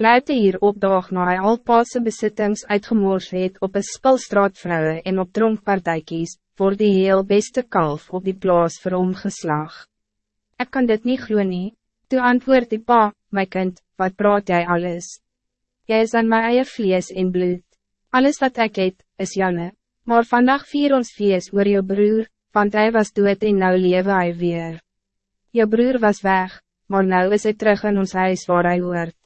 Blijf hier opdaag na hy al paase besittings uitgemoors het op een spilstraatvrouwe en op dronkpartijkies, voor die heel beste kalf op die plaas vir hom geslag. Ek kan dit niet glo nie, toe antwoord die pa, my kind, wat praat jij alles? Jy is aan my eie vlees en bloed, alles wat ik het, is Janne, maar vandaag vier ons feest oor jou broer, want hij was dood en nou lewe hy weer. Jou broer was weg, maar nou is hij terug in ons huis waar hij hoort.